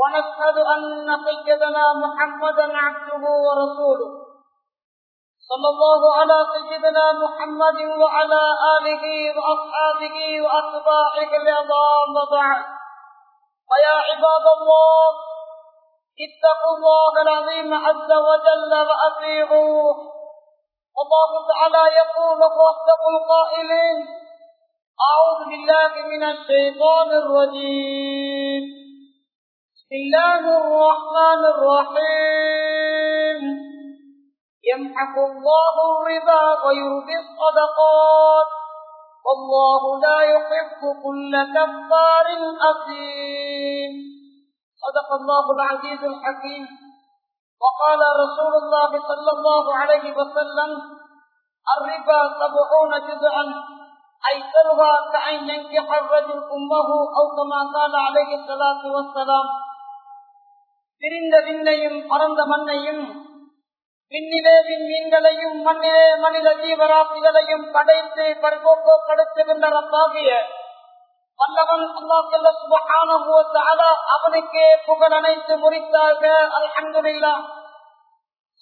ونشهد أن سيدنا محمدا عبده ورسوله. صلى الله على سيدنا محمد وعلى آله وأصحابه وأتباعه العظام وبعد. فيا عباد الله اتقوا الله العظيم عز وجل وأطيعوه. الله تعالى يقول وأصدق القائلين أعوذ بالله من الشيطان الرجيم. الله الرحمن الرحيم يمحق الله الربا ويربي الصدقات والله لا يحب كل كفار أثيم صدق الله العزيز الحكيم وقال رسول الله صلى الله عليه وسلم الربا سبعون جزءا أيسرها كأن ينكح الرجل أمه أو كما قال عليه الصلاة والسلام பிரிந்த விண்ணையும் பறந்த மண்ணையும் விண்ணிலே விண்மீன்களையும் மண்ணிலே மனித ஜீவராசிகளையும் படைத்து பரிபோக்கோ படைத்திருந்த ரப்பாகிய வல்லவன் அவனுக்கே புகழ் அனைத்து முறித்தார்கள் அல்ஹந்துல்லா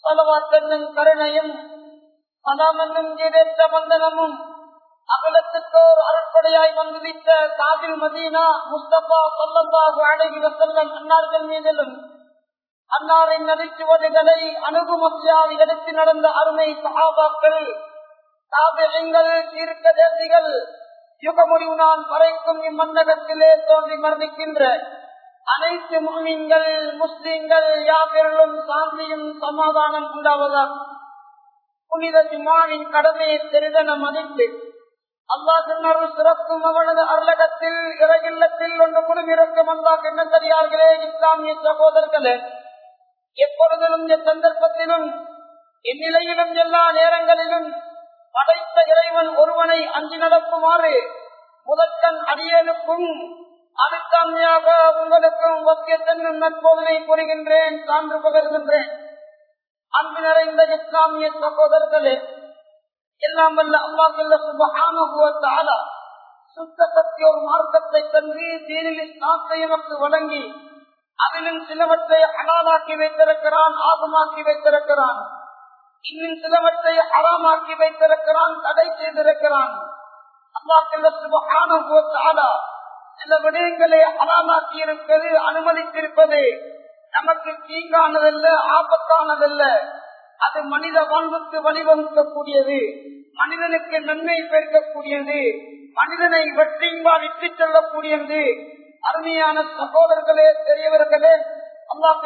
சலவாத்தன்னும் கருணையும் சதாமன்னும் ஜீரேற்ற வந்தனமும் அகலத்துக்கோர் அருட்படையாய் வந்துவித்த காதில் மதீனா முஸ்தபா சொல்லல்லாஹு அழகி வசல்லம் அன்னார்கள் மீதிலும் அன்னாரின் நடிச்சுவடுகளை அணுகுமத்தியால் எடுத்து நடந்த அருமை சகாபாக்கள் தாபியங்கள் தீர்க்க தேசிகள் யுகமுடிவு நான் வரைக்கும் இம்மன்னகத்திலே தோன்றி மரணிக்கின்ற அனைத்து முஸ்லிம்கள் முஸ்லிம்கள் யாவர்களும் சாந்தியும் சமாதானம் உண்டாவதா? புனித சிம்மாவின் கடமையை பெரிதன மதித்து அல்லாஹ் சிறக்கும் அவனது அருளகத்தில் இறகில்லத்தில் ஒன்று குழும் அல்லாஹ் என்ன தெரியார்களே இஸ்லாமிய சகோதரர்களே எப்பொழுதிலும் சந்தர்ப்பத்திலும் இந்நிலையிலும் எல்லா நேரங்களிலும் படைத்த இறைவன் ஒருவனை அஞ்சு நடக்குமாறு முதற்கண் அடியனுக்கும் அடுத்தமையாக உங்களுக்கும் வக்கியத்தன்னும் நற்போதனை புரிகின்றேன் சான்று பகர்கின்றேன். அன்பு நிறைந்த இஸ்லாமிய சகோதரர்களே எல்லாம் வல்ல அல்லாஹல்ல சுபகான சுத்த சக்தி ஒரு மார்க்கத்தை தந்து தீனில் நாட்டை எனக்கு வழங்கி அதிலும் சிலவற்றை அடாலாக்கி வைத்திருக்கிறான் ஆகமாக்கி வைத்திருக்கிறான். இன்னும் சிலவற்றை அறமாக்கி வைத்திருக்கிறான் தடை செய்திருக்கிறான். சில விடயங்களை அறாமாக்கி இருப்பது அனுமதித்திருப்பது நமக்கு தீங்கானதல்ல ஆபத்தானதல்ல. அது மனித வாழ்வுக்கு வழிவகுக்கக்கூடியது. மனிதனுக்கு நன்மை பெருக்கக்கூடியது மனிதனை வெற்றியும்பால் இட்டு செல்லக்கூடியது. அருமையான சகோதரர்களே பெரியவர்களே அல்லாஹ்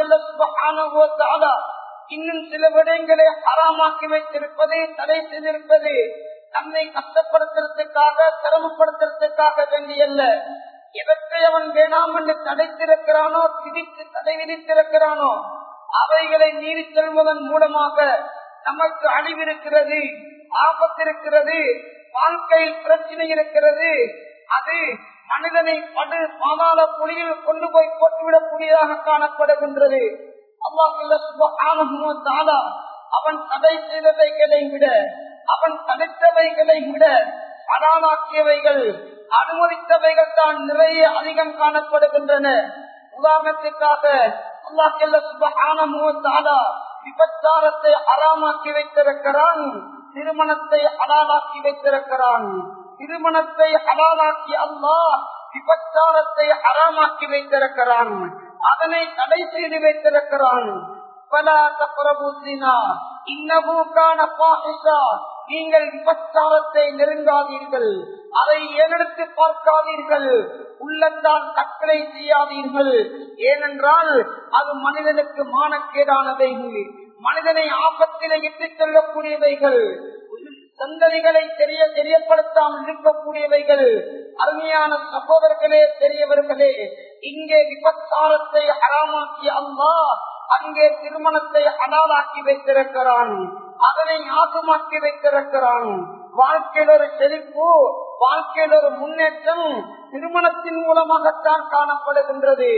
இன்னும் சில விடயங்களை ஆறாமாக்கி வைத்திருப்பது தடை செய்திருப்பது தன்னை கஷ்டப்படுத்துறதுக்காக சிரமப்படுத்துறதுக்காக வேண்டியல்ல எவற்றை அவன் வேணாம் என்று தடைத்திருக்கிறானோ திதித்து தடை விதித்திருக்கிறானோ அவைகளை நீதி செல்வதன் மூலமாக நமக்கு அழிவிருக்கிறது ஆபத்திருக்கிறது வாழ்க்கையில் பிரச்சனை இருக்கிறது அது மனிதனை படு பாதாள புலியில் கொண்டு போய் போட்டுவிடக்கூடியதாக காணப்படுகின்றது. அவன் தடை செய்தவைகளை விட அவன் தடுத்தவைகளை விட அடானாக்கியவைகள் அனுமதித்தவைகள் தான் நிறைய அதிகம் காணப்படுகின்றன. உதாரணத்துக்காக விபச்சாரத்தை அறாமாக்கி வைத்திருக்கிறான் திருமணத்தை அடாலாக்கி வைத்திருக்கிறான். திருமணத்தை அடாலாக்கி அல்லா விபச்சாரத்தை அறமாக்கி வைத்திருக்கிறான். அதனை தடை செய்து வைத்திருக்கிறான். பல தப்புறபூசினா இன்னபூக்கான பாகிஷா நீங்கள் விபச்சாரத்தை நெருங்காதீர்கள். அதை ஏனெடுத்து பார்க்காதீர்கள். உள்ளத்தால் கற்களை செய்யாதீர்கள். ஏனென்றால் அது மனிதனுக்கு மானக்கேடானவைகள் மனிதனை ஆபத்தினை இட்டுச் செல்லக்கூடியவைகள். சந்ததிகளை தெரிய தெரியப்படுத்தாமல் இருக்கக்கூடியவைகள் அருமையான சகோதரர்களே பெரியவர்களே இங்கே விபச்சாரத்தை அறாமாக்கி அல்லா அங்கே திருமணத்தை அடாலாக்கி வைத்திருக்கிறான். அதனை ஆசமாக்கி வைத்திருக்கிறான். வாழ்க்கையில் ஒரு செழிப்பு வாழ்க்கையில் ஒரு முன்னேற்றம் திருமணத்தின் மூலமாகத்தான் காணப்படுகின்றது.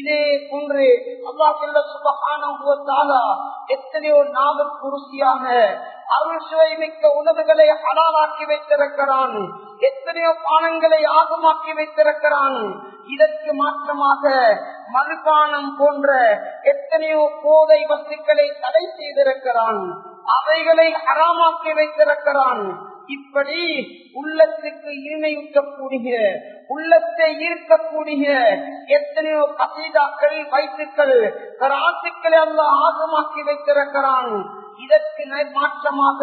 இதே போன்று அல்லாஹ் சுபகான எத்தனையோ நாவுக்கு குருசியாக அருள் சுவை மிக்க உணவுகளை அடாலாக்கி வைத்திருக்கிறான். எத்தனையோ பானங்களை ஆகமாக்கி வைத்திருக்கிறான். இதற்கு மாற்றமாக மதுபானம் போன்ற எத்தனையோ போதை வஸ்துக்களை தடை செய்திருக்கிறான். அவைகளை அறாமாக்கி வைத்திருக்கிறான். இப்படி உள்ளத்துக்கு இனிமையூட்டக்கூடிய உள்ளத்தை ஈர்க்கக்கூடிய எத்தனையோ கசீதாக்கள் வயிற்றுக்கள் ராசுக்களை அல்ல ஆகமாக்கி வைத்திருக்கிறான். இதற்கு மாற்றமாக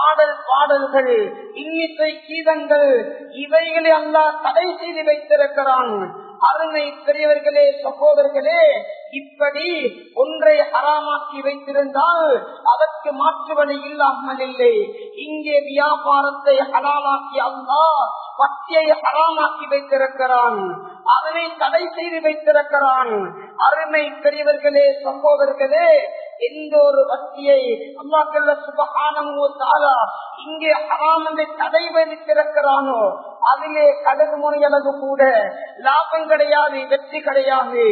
ஆடல் பாடல்கள் இன்னிசை கீதங்கள் இவைகளை அல்லா தடை செய்து வைத்திருக்கிறான். அருமை பெரியவர்களே சகோதரர்களே இப்படி ஒன்றை அறாமாக்கி வைத்திருந்தால் அதற்கு மாற்று வழி இல்லாமல் இல்லை. இங்கே வியாபாரத்தை அலாலாக்கி அல்லா பத்தியை ஹராமாக்கி வைத்திருக்கிறான். அதனை தடை செய்து வைத்திருக்கிறான். அருமை பெரியவர்களே சம்போதர்களே எந்த ஒரு வக்தியை அல்லாக்கல்ல சுபகானமோ தாரா இங்கே ஹராம் தடை வைத்திருக்கிறானோ அதிலே கடல் முறையளவு கூட லாபம் கிடையாது வெற்றி கிடையாது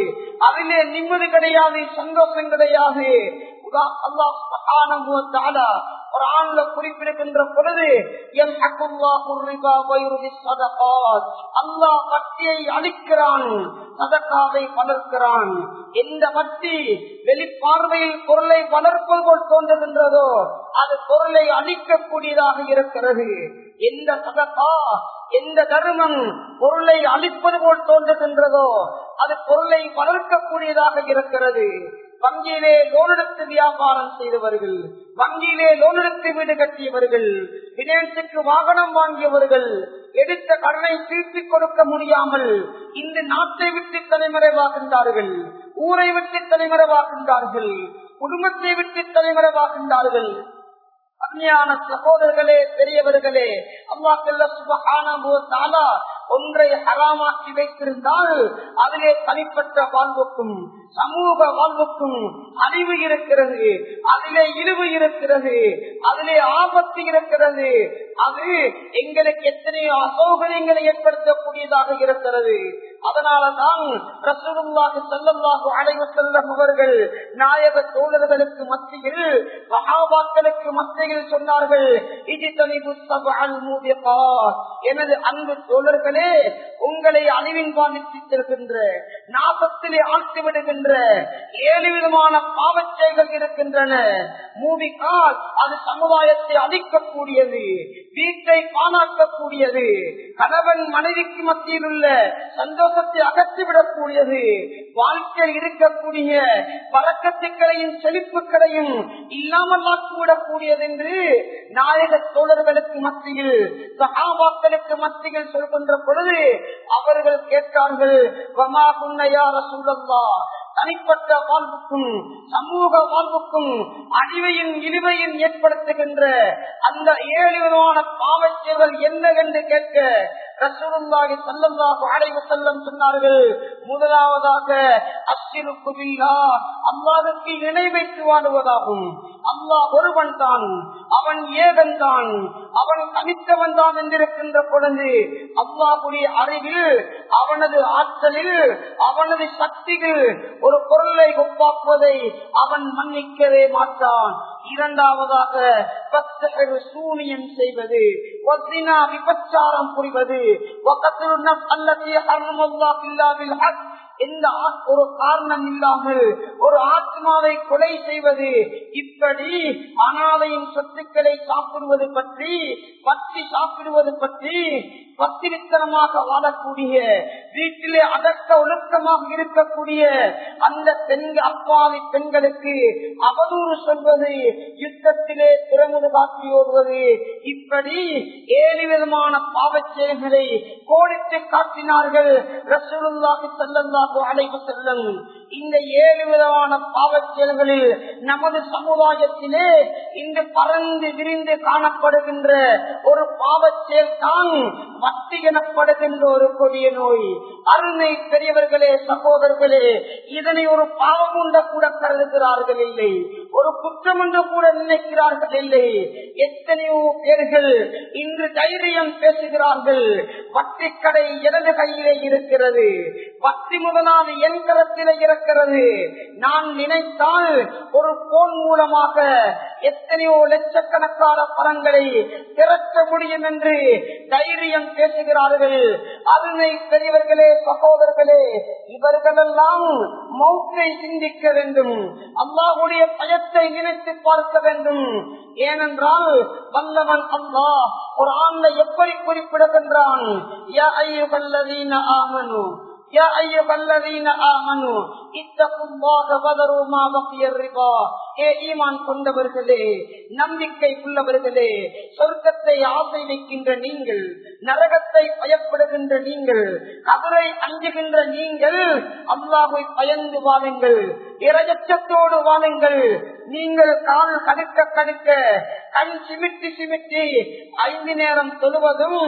அதிலே நிம்மதி கிடையாது சந்தோஷம் கிடையாது குறிப்பிடுகின்ற பொழுது என் அல்லாஹ் வட்டியை அளிக்கிறான் சதக்காவை வளர்க்கிறான். எந்த வட்டி வெளிப்பார்வையில் பொருளை வளர்ப்பது போல் தோன்றுகின்றதோ அது பொருளை அழிக்கக்கூடியதாக இருக்கிறது. எந்த சதக்கா எந்த தர்மம் பொருளை அழிப்பது போல் தோன்றுகின்றதோ அது பொருளை வளர்க்கக்கூடியதாக இருக்கிறது. வங்கியிலே லோன் எடுத்து வியாபாரம் செய்தவர்கள் வங்கியிலே லோன் எடுத்து வீடு கட்டியவர்கள் பினான்சுக்கு வாகனம் வாங்கியவர்கள் எடுத்த கடனை திருப்பிக் கொடுக்க முடியாமல் இந்த நாட்டை விட்டு தலைமறைவாகின்றார்கள் ஊரை விட்டு தலைமறைவாகின்றார்கள் குடும்பத்தை விட்டு தலைமறைவாகின்றார்கள் அஞ்ஞான சகோதரர்களே பெரியவர்களே அல்லாக்கல்ல சுபகான ஒன்றை அறாமாக்கி வைத்திருந்தால் அதிலே தனிப்பட்ட வாழ்வுக்கும் சமூக வாழ்வுக்கும் அறிவு இருக்கிறது. அதிலே இழிவு இருக்கிறது. அதிலே ஆபத்து இருக்கிறது. அது எங்களுக்கு எத்தனையோ அசௌகரியங்களை ஏற்படுத்தக்கூடியதாக இருக்கிறது. அதனாலதான் அவர்கள் நாயக தோழர்களுக்கு மத்தியில் மகாபாக்களுக்கு மத்தியில் சொன்னார்கள் எனது அன்பு தோழர்களே உங்களை அழிவின் பாதித்திருக்கின்ற நாசத்திலே ஆழ்த்தி விடுகின்ற ஏழு விதமான பாவச்சைகள் இருக்கின்றன. மூவிக்கால் அது சமுதாயத்தை அழிக்கக்கூடியது வீட்டை பானாக்கக்கூடியது கணவன் மனைவிக்கு மத்தியில் உள்ள சந்தோஷத்தை அகற்றிவிடக்கூடியது வாழ்க்கையில் இருக்கக்கூடிய பழக்கத்துக்களையும் செழிப்புகளையும் இல்லாமல் ஆக்கிவிடக்கூடியது என்று நாயக தோழர்களுக்கு மத்தியில் சகாபாக்களுக்கு மத்தியில் சொல்கின்ற பொழுது அவர்கள் கேட்டார்கள் தனிப்பட்ட வாழ்வுக்கும் சமூக வாழ்வுக்கும் அழிவையும் இழிவையும் ஏற்படுத்துகின்ற அந்த ஏழு விதமான பாவச்செயல்கள் என்ன என்று கேட்க ரசூலுல்லாஹி சல்லல்லாஹு அலைஹி வஸல்லம் சொன்னார்கள் முதலாவதாக அஷ்ஷிருக்கு பில்லாஹ் அல்லாஹ்வுக்கு இணை வைத்து அல்லாஹ் ஒருவன் தான் அவன் ஏகன் தான் அவன் தனித்தவன் தான் என்றிருக்கின்ற குழந்தை அல்லாஹுடைய அறிவில் அவனது ஆற்றலில் அவனது சக்தியில் ஒரு பொருளை ஒப்பாக்குவதை அவன் மன்னிக்கவே மாட்டான். இரண்டாவதாக பத்தகரு சூனியம் செய்வது ஒத்தினா விபச்சாரம் புரிவது எந்த ஒரு காரணம் இல்லாமல் ஒரு ஆத்மாவை கொலை செய்வது இப்படி அனாதையின் சொத்துக்களை சாப்பிடுவது பற்றி பத்தி சாப்பிடுவது பற்றி பத்திரித்தனமாக வாழக்கூடிய வீட்டிலே அடக்க ஒழுக்கமாக இருக்கக்கூடிய அந்த பெண்கள் அப்பாவி பெண்களுக்கு அவதூறு சொல்வது யுத்தத்திலே திறமுது காட்டி ஓடுவது இப்படி ஏழு விதமான பாவச்செயல்களை கோடிட்டு காட்டினார்கள் ரசூலுல்லாஹி ஸல்லல்லாஹு செல்லல்லாஹு அலைவு செல்லும் இந்த ஏழு விதமான பாவச் செயல்களில் நமது சமுதாயத்திலே இன்று பறந்து விரிந்து காணப்படுகின்ற ஒரு பாவச் செயல் தான் வட்டி எனப்படுகின்ற ஒரு கொடிய நோய். அருமை பெரியவர்களே சகோதரர்களே இதனை ஒரு பாவம் உண்ட கூட கருதுகிறார்கள் இல்லை. ஒரு குற்றம் என்று கூட நினைக்கிறார்கள் இல்லை. எத்தனையோ பேர்கள் இன்று தைரியம் பேசுகிறார்கள். வட்டி கடை இடது கையிலே இருக்கிறது. பத்தி முதலான என் கரத்திலே இருக்கிறது. நான் நினைத்தால் ஒரு போன் மூலமாக எத்தனையோ லட்சக்கணக்கான பணங்களை திரட்ட முடியும் என்று தைரியம் பேசுகிறார்கள். அருமை பெரியவர்களே சகோதரர்களே இவர்களெல்லாம் மௌத்தை சிந்திக்க வேண்டும். அல்லாஹுடைய நேரத்தை நினைத்து பார்க்க வேண்டும். ஏனென்றால் வல்லவன் அம்மா ஒரு ஆண்மை எப்படி குறிப்பிடுகின்றான் ஆமனு يا أيها الذين آمنوا اتقوا الله وذروا ما بقي الربا ஏ ஈமான் கொண்டவர்களே நம்பிக்கை உள்ளவர்களே சொர்க்கத்தை ஆசை வைக்கின்ற நீங்கள் நரகத்தை பயப்படுகின்ற நீங்கள் கபரை அஞ்சுகின்ற நீங்கள் அல்லாஹை பயந்து வாழுங்கள் இரையச்சத்தோடு வாழுங்கள் நீங்கள் கால் கடுக்க கடுக்க கண் சிமிட்டி சிமிட்டி ஐந்து நேரம் தொழுவதும்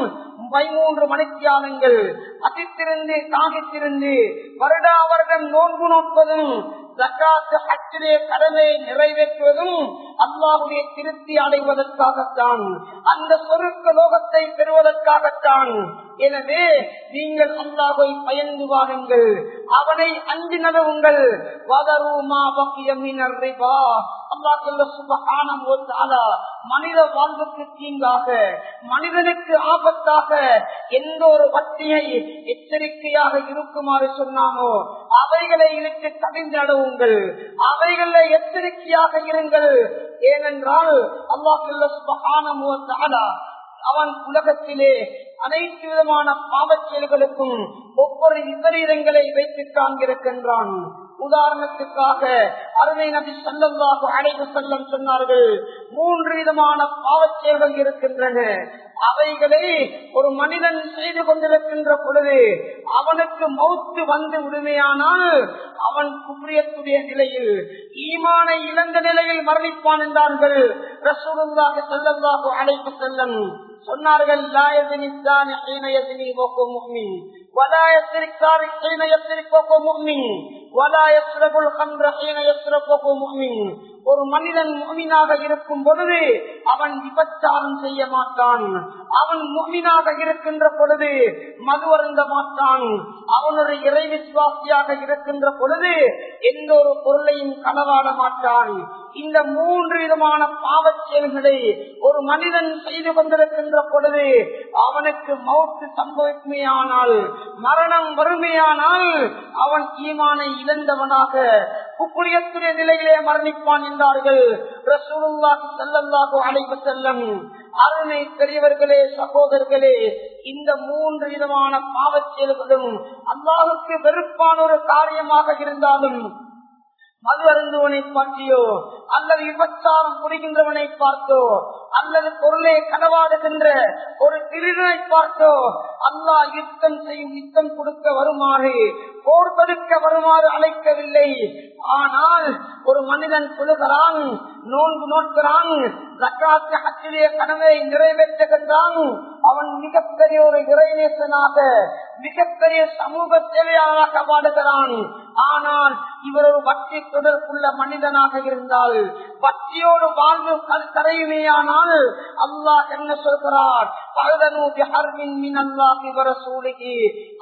பதிமூன்று மணித்தியானங்கள். அதித்திருந்து தாகித்திருந்து வருடா வருடம் நோன்பு நோட்பதும் ஜக்காத்து அச்சிலே கடனை நிறைவேற்றுவதும் அல்லாவுடைய திருப்தி அடைவதற்காகத்தான் அந்த சொருக்க லோகத்தை பெறுவதற்காகத்தான் எனவே நீங்கள் அல்லாஹை பயந்து வாருங்கள். அவனை அஞ்சு நலவுங்கள் வதருமா மனித வாழ்வுக்கு தீங்காக மனிதனுக்கு ஆபத்தாக எந்த ஒரு வட்டியை எச்சரிக்கையாக இருக்குமாறு சொன்னானோ அவைகளை இருக்கு தடைந்து நடவுங்கள். அவைகளை எச்சரிக்கையாக இருங்கள். ஏனென்றால் அல்லாஹ் அவன் உலகத்திலே அனைத்து விதமான பாவச் செயல்களுக்கும் ஒவ்வொரு விபரீதங்களை வைத்து காண்கிருக்கின்றான் உதாரணத்துக்காக அருமை நபி சல்லல்லாஹு அழைப்பு செல்லம் சொன்னார்கள் மூன்று விதமான பாவச் செயல்கள் இருக்கின்றன. அவைகளை ஒரு மனிதன் செய்து கொண்டிருக்கின்ற பொழுது அவனுக்கு மௌத்து வந்து விடுமையானால் அவன் குப்ரியத்துடைய நிலையில் ஈமானை இழந்த நிலையில் மரணிப்பான் என்றார்கள் ரசூலுல்லாஹி ஸல்லல்லாஹு அழைப்பு செல்லன் சொன்னார்கள் ஒரு மனிதன் முகமீனாக இருக்கும் பொழுது அவன் விபச்சாரம் செய்ய மாட்டான். அவன் முகமீனாக இருக்கின்ற பொழுது மது அருந்த மாட்டான். அவனுடைய இறை விசுவாசியாக இருக்கின்ற பொழுது எந்த ஒரு பொருளையும் களவாட மாட்டான். இந்த மூன்று விதமான பாவச் செயல்களை ஒரு மனிதன் செய்து கொண்டிருக்கின்ற பொழுது அவனுக்கு மௌத்து சம்பவிக்குமையானால் மரணம் வறுமையானால் அவன் ஈமானை இழந்தவனாக குப்புரியத்துடைய நிலையிலே மரணிப்பான் என்றார்கள். ரசூலுல்லாஹி ஸல்லல்லாஹு அலைஹி வஸல்லம் அருமை பெரியவர்களே சகோதரர்களே இந்த மூன்று விதமான பாவச் செயல்களும் அல்லாவுக்கு வெறுப்பான ஒரு காரியமாக இருந்தாலும் மது அருந்துவனை பற்றியோ அல்லது விபச்சாரம் புரிகின்றவனை பார்த்தோ? அல்லது பொருளை களவாடுகின்ற ஒரு திருடனை பார்த்தோ? அல்லா யுத்தம் செய்யும் யுத்தம் கொடுக்க வருமாறு போர் தடுக்க வருமாறு அழைக்கவில்லை. ஆனால் ஒரு மனிதன் சொல்லுகிறான் நோன்பு நோக்கிறான் ஜக்காத்து நிறைவேற்றுகின்றான் அவன் மிகப்பெரிய ஒரு இறைநேசனாக மிகப்பெரிய சமூக சேவையாளராக பாடுகிறான் ஆனால் இவர் ஒரு பக்தி தொடர்புள்ள மனிதனாக இருந்தால் பக்தியோடு வாழ்வு கரையுமேயானால் அல்லாஹ் என்ன சொல்கிறார்?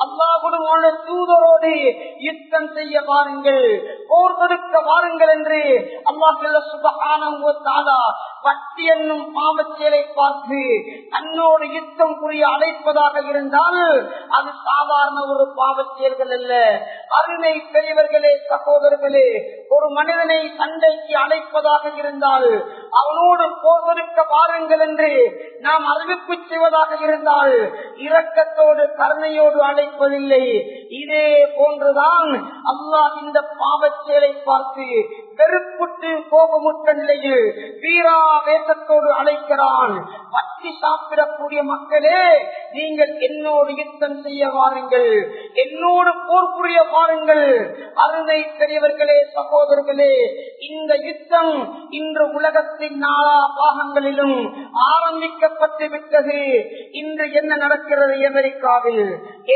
அல்லாஹுடைய தூதரோடு யுத்தம் செய்ய வாருங்கள் போர் கொடுக்க வாருங்கள் என்று அல்லாஹ் வட்டி என்னும் பாவச்சேலை பார்த்து தன்னோடு யுத்தம் புரிய அழைப்பதாக இருந்தால் அது சாதாரண ஒரு பாவச்செயல்கள் அல்ல. அருமை பெரியவர்களே சகோதரர்களே ஒரு மனிதனை சண்டைக்கு அழைப்பதாக இருந்தால் அவனோடு போர்வெடுக்க வாருங்கள் என்று நாம் அறிவிப்பு செய்வதாக இருந்தால் இரக்கத்தோடு கருணையோடு அழைப்பதில்லை. இதே போன்றுதான் அல்லாஹ் இந்த பாவச்சியலை பார்த்து வெறுப்புட்டு கோபமுற்ற நிலையில் வீராவேசத்தோடு அழைக்கிறான். பற்றி சாப்பிடக்கூடிய மக்களே நீங்கள் என்னோடு யுத்தம் செய்ய வாருங்கள். என்னோடு போர் புரிய வாருங்கள் அருமை பெரியவர்களே சகோதரர்களே இந்த யுத்தம் இன்று உலகத்தின் நாலா பாகங்களிலும் ஆரம்பிக்கப்பட்டு விட்டது. இன்று என்ன நடக்கிறது அமெரிக்காவில்?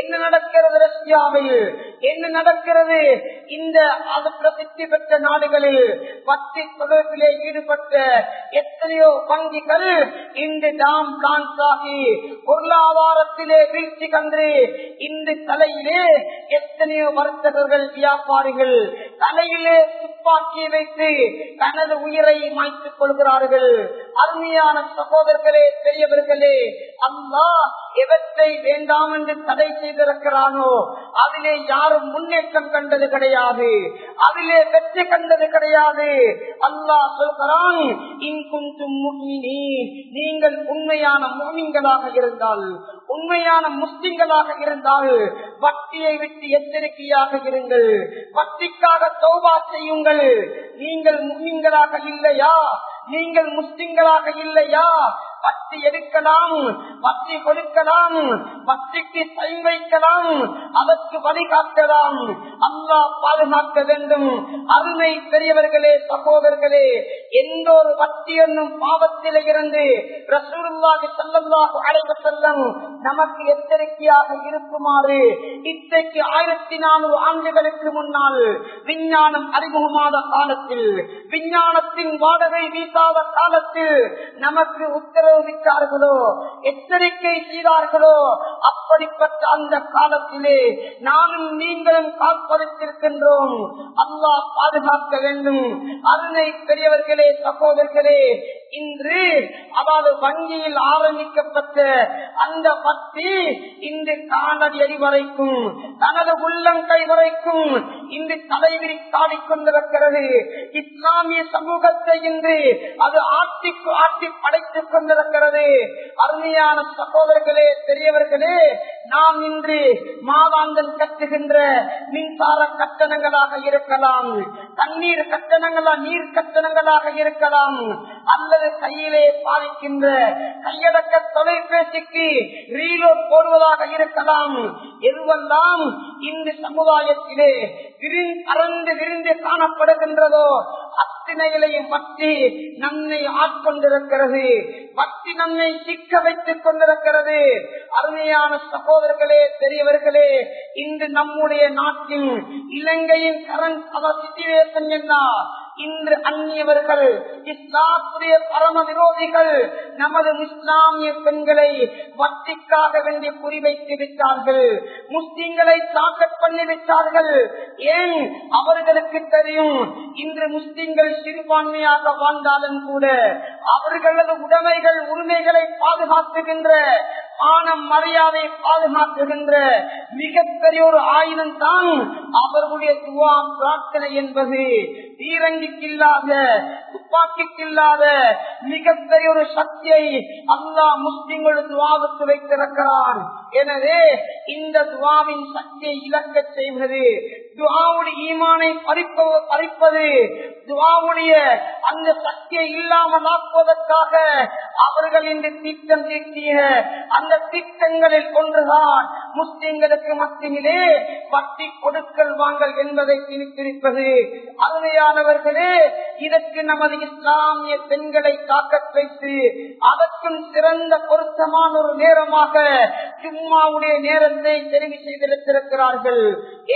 என்ன நடக்கிறது ரஷ்யாவில்? என்ன நடக்கிறது? இந்த அது பிரசித்தி பெற்ற நாடுகளில் பத்தி தொடர்பிலே ஈடுபட்ட எத்தனையோ வங்கிகள் இன்று தாம் பிரான்ஸ் பொருளாதாரத்திலே வீழ்ச்சி கன்று இன்று தலையிலே எத்தனையோ வர்த்தகர்கள் வியாபாரிகள் தலையிலே துப்பாக்கியை வைத்து தனது உயிரை மாய்த்துக் கொள்கிறார்கள். அருமையான சகோதரர்களே பெரியவர்களே அம்மா எவற்றை வேண்டாம் என்று தடை செய்திருக்கிறானோ அதிலே யாரும் முன்னேற்றம் கண்டது கிடையாது. அதிலே வெற்றி கண்டது கிடையாது. அல்லாஹ் சொல்கிறான் நீங்கள் உண்மையான மோமின்களாக இருந்தால் உண்மையான முஸ்லிம்களாக இருந்தால் பக்தியை விட்டு எச்சரிக்கையாக இருங்கள். பக்திக்காக தோபா செய்யுங்கள். நீங்கள் முஸ்லிம்களாக இல்லையா? நீங்கள் முஸ்லிம்களாக இல்லையா? பத்தி எடுக்கலாம் பத்தி கொடுக்கலாம் பத்திக்கு கை வைக்கலாம் அதற்கு வழிகாட்டலாம் அல்லா பாதுகாக்க வேண்டும். அருமை பெரியவர்களே சகோதரர்களே எந்த ஒரு பத்தி என்னும் பாவத்தில் இருந்து ரசூருல்லாஹி ஸல்லல்லாஹு அலைஹி வஸல்லம் நமக்கு எச்சரிக்கையாக இருக்குமாறு இத்தைக்கு ஆயிரத்தி நானூறு ஆண்டுகளுக்கு முன்னால் விஞ்ஞானம் அறிமுகமான காலத்தில் விஞ்ஞானத்தின் வாடகை வீசாத காலத்தில் நமக்கு உத்தரவு உபயோகித்தார்களோ? எச்சரிக்கை செய்தார்களோ? அப்படிப்பட்ட அந்த காலத்திலே நானும் நீங்களும் காப்பதற்கிருக்கின்றோம் அல்லாஹ் பாதுகாக்க வேண்டும். அருணை பெரியவர்களே சகோதரர்களே இன்று அதாவது வங்கியில் ஆரம்பிக்கப்பட்ட அந்த பக்தி இன்று காணடி எரிவரைக்கும் தனது உள்ளங்கை வரைக்கும் இன்று தலைவிரி காடிக்கொண்டிருக்கிறது இஸ்லாமிய சமூகத்தை இன்று அது ஆட்டி ஆட்டி படைத்துக் கொண்டிருக்கிறது. அருமையான சகோதரர்களே பெரியவர்களே நாம் இன்று மாதாந்தம் கட்டுகின்ற மின்சார கட்டணங்களாக இருக்கலாம் தண்ணீர் கட்டணங்களா நீர் கட்டணங்களாக இருக்கலாம் அல்லது கையிலே பாதிக்கின்ற கையடக்க தொலைபேசிக்கு ரீலோட் போடுவதாக இருக்கலாம். எதுவெல்லாம் இந்த சமுதாயத்திலே அறந்து விரிந்து காணப்படுகின்றதோ அத்தனைகளையும் பற்றி நம்மை ஆட்கொண்டிருக்கிறது. பக்தி நம்மை சிக்க வைத்துக் கொண்டிருக்கிறது. அருமையான சகோதரர்களே பெரியவர்களே இன்று நம்முடைய நாட்டின் இலங்கையின் கரண்ட் அவர் சிச்சுவேஷன் என்ன? இன்று அந்நியவர்கள் இஸ்லாத்துடைய பரம விரோதிகள் நமது இஸ்லாமிய பெண்களை வட்டிக்காக வேண்டிய குறிவைத்து விட்டார்கள். முஸ்லிம்களை தாக்கட் பண்ணி விட்டார்கள். ஏன்? அவர்களுக்கு தெரியும். இன்று முஸ்லிம்கள் சிறுபான்மையாக வாழ்ந்தாலும் கூட அவர்களது உடைமைகள் உரிமைகளை பாதுகாத்துகின்ற ஆனம் மரியாதை பாதுகாத்துகின்ற மிகப்பெரிய ஒரு ஆயுதம் தான் அவர்களுடைய துவா பிரார்த்தனை என்பது. ஈரங்கிக்கில்லாத துப்பாக்கிக்கில்லாத மிகப்பெரிய ஒரு சக்தியை அல்லா முஸ்லிம்களுக்கு துவாவுக்கு வைத்திருக்கிறான். எனவே இந்த துவாவின் சக்தியை இழக்க செய்வது துவாவுடைய ஈமானை பறிப்பது துவாவுடைய அந்த சக்தியை இல்லாமல் ஆக்குவதற்காக அவர்கள் இன்று திட்டம் தீட்டிய அந்த திட்டங்களில் ஒன்றுதான் முஸ்லிம்களுக்கு மத்தியிலே பட்டி கொடுக்கல் வாங்கல் என்பதை திணித்திருப்பது. அருமையானவர்களே இதற்கு நமது இஸ்லாமிய பெண்களை காக்க வைத்து அதற்கும் சிறந்த பொருத்தமான ஒரு நேரமாக ஜும்மாவுடைய நேரத்தை தெரிவு செய்திருக்கிறார்கள்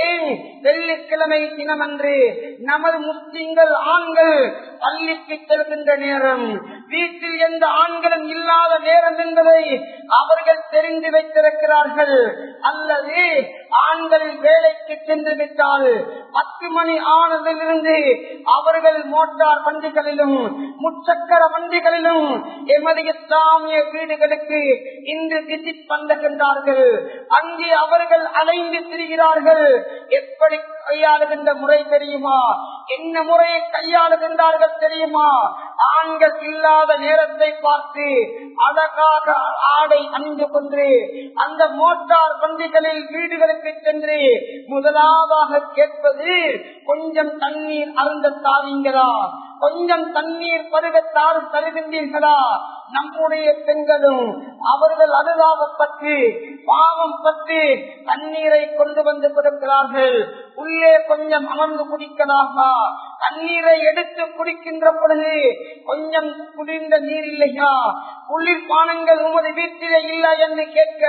ஏன்? வெள்ளிக்கிழமை தினமன்று நமது முஸ்லிம்கள் ஆண்கள் பள்ளிக்கு செல்கின்ற நேரம் வீட்டில் எந்த ஆண்களும் இல்லாத நேரம் என்பதை அவர்கள் தெரிந்து வைத்திருக்கிறார்கள். அல்லது ஆண்கள் வேலைக்கு சென்று விட்டால் பத்து மணி ஆனதிலிருந்து அவர்கள் மோட்டார் வண்டிகளிலும் முச்சக்கர வண்டிகளிலும் எமது இஸ்லாமிய வீடுகளுக்கு இன்று விசிட் பண்ணுகின்றார்கள் அங்கே அவர்கள் அலைந்து திரிகிறார்கள். எப்படி கையாளுகின்ற முறை தெரியுமா? என்ன முறையை கையாளுகின்றார்கள் தெரியுமா? ஆண்கள் இல்லாத நேரத்தை பார்த்து அழகாக ஆடை அணிந்து கொண்டு அந்த மோட்டார் வண்டிகளில் வீடுகளுக்கு சென்று முதலாவாக கேட்பது கொஞ்சம் தண்ணீர் அருந்த தாவீங்களா? கொஞ்சம் தண்ணீர் பருகத்தாறு தருகின்றீர்களா? நம்முடைய பெண்களும் அவர்கள் அனுதாபப்பட்டு பாவம் பற்றி தண்ணீரை கொண்டு வந்து கொடுக்கிறார்கள். உள்ளே கொஞ்சம் அமர்ந்து குடிக்கலாமா? தண்ணீரை எடுத்து குடிக்கின்ற பொழுது கொஞ்சம் குளிர்ந்த நீர் இல்லையா? குளிர்பானங்கள் உமது வீட்டிலே இல்லை என்று கேட்க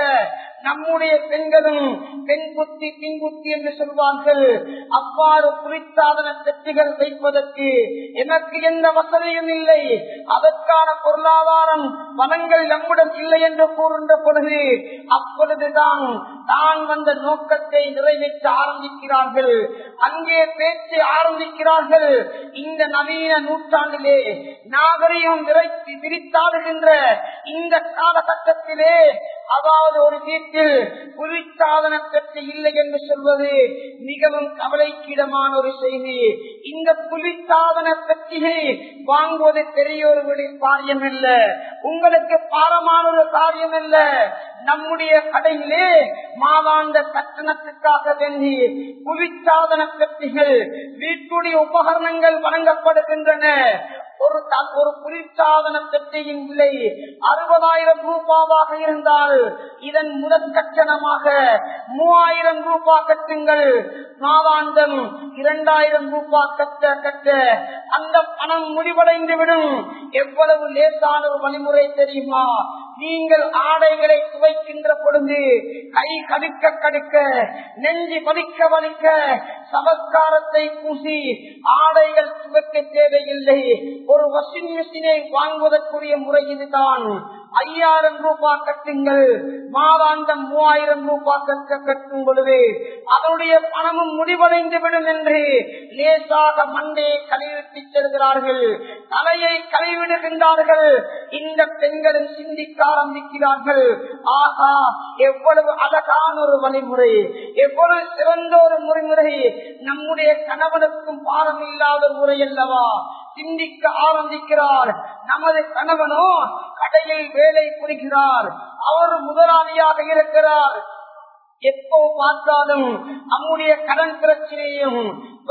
நம்முடைய பெண்களும் பெண் புத்தி பின்புத்தி என்று சொல்வார்கள். அவ்வாறு குறித்தாதன பெட்டிகள் வைப்பதற்கு எனக்கு எந்த வசதியும் இல்லை. அதற்கான பொருளாதாரம் வளங்கள் நம்முடன் இல்லை என்று கூறுகின்ற பொழுது அப்பொழுதுதான் தான் வந்த நோக்கத்தை நிறைவேற்ற ஆரம்பிக்கிறார்கள். அங்கே பேச்சு ஆரம்பிக்கிறார்கள். இந்த நவீன நூற்றாண்டிலே நாகரிகம் விரித்தாடுகின்ற இந்த காலகட்டத்திலே அதாவது ஒரு விஷயத்தில் குளிர்சாதன பெற்று இல்லை என்று சொல்வது மிகவும் கவலைக்கிடமான ஒரு செய்தி. இந்த குளிர்சாதன பெற்றியை வாங்குவது பெரிய ஒரு காரியம் அல்ல உங்களுக்கு பாரமான ஒரு காரியம் அல்ல நம்முடைய கடையிலே மாதாந்த கட்டணத்துக்காக வேண்டி குளிர்சாதன பெட்டிகள் வீட்டுடைய உபகரணங்கள் வழங்கப்படுகின்றன. ஒரு ஒரு குளிர்சாதன பெட்டியின் விலை அறுபதாயிரம் ரூபாவாக இருந்தால் இதன் முதல் கட்டணமாக மூவாயிரம் ரூபாய் கட்டுங்கள். மாதாந்தம் இரண்டாயிரம் ரூபாய் கட்ட கட்ட அந்த பணம் முடிவடைந்து விடும். எவ்வளவு லேசான ஒரு வழிமுறை தெரியுமா? நீங்கள் ஆடைகளை துவைக்கின்ற பொழுது கை கடுக்க கடுக்க நெஞ்சு வலிக்க வலிக்க சமஸ்காரத்தை பூசி ஆடைகள் துவைக்க தேவையில்லை. ஒரு வாஷிங் மிஷினை வாங்குவதற்குரிய முறை இதுதான். ஐயாயிரம் ரூபாய் கட்டுங்கள். மாதாந்தம் மூவாயிரம் ரூபாய் கட்ட கட்டும் பொழுது அதனுடைய பணமும் முடிவடைந்து விடும் என்று லேசாக மண்டையை கழுவிட்டு செல்கிறார்கள். தலையை கழுவிடுகின்றார்கள். இந்த பெண்களும் சிந்திக்க ஆரம்பிக்கிறார்கள். ஆகா எவ்வளவு அழகான ஒரு வழிமுறை. எவ்வளவு சிறந்த ஒரு முறைமுறை. நம்முடைய கணவனுக்கும் பாரம் இல்லாத முறை அல்லவா? சிந்திக்க ஆரம்பிக்கிறார். நமது கணவனோ கடையில் வேலை புரிகிறார். அவர் முதலாளியாக இருக்கிறார். எப்போ பார்த்தாலும் நம்முடைய கடன் பிரச்சனையும்